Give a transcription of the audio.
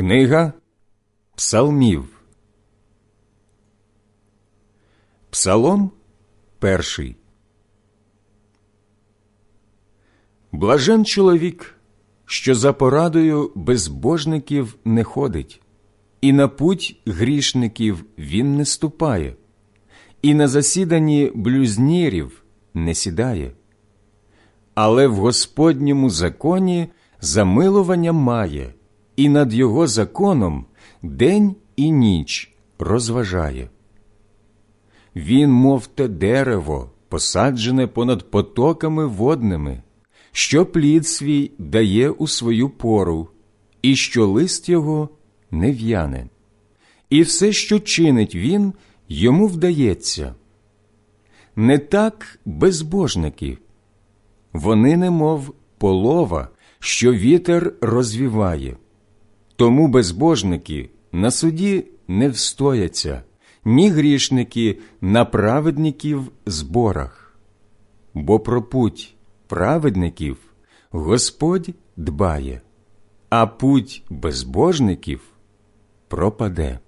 Книга Псалмів. Псалом перший. Блажен чоловік, що за порадою безбожників не ходить, і на путь грішників він не ступає, і на засіданні блюзнірів не сідає. Але в Господньому законі замилування має, і над його законом день і ніч розважає. Він, мов те дерево, посаджене понад потоками водними, що плід свій дає у свою пору, і що лист його не в'яне. І все, що чинить він, йому вдається. Не так безбожники. Вони, немов полова, що вітер розвіває. Тому безбожники на суді не встояться, ні грішники на праведників зборах. Бо про путь праведників Господь дбає, а путь безбожників пропаде.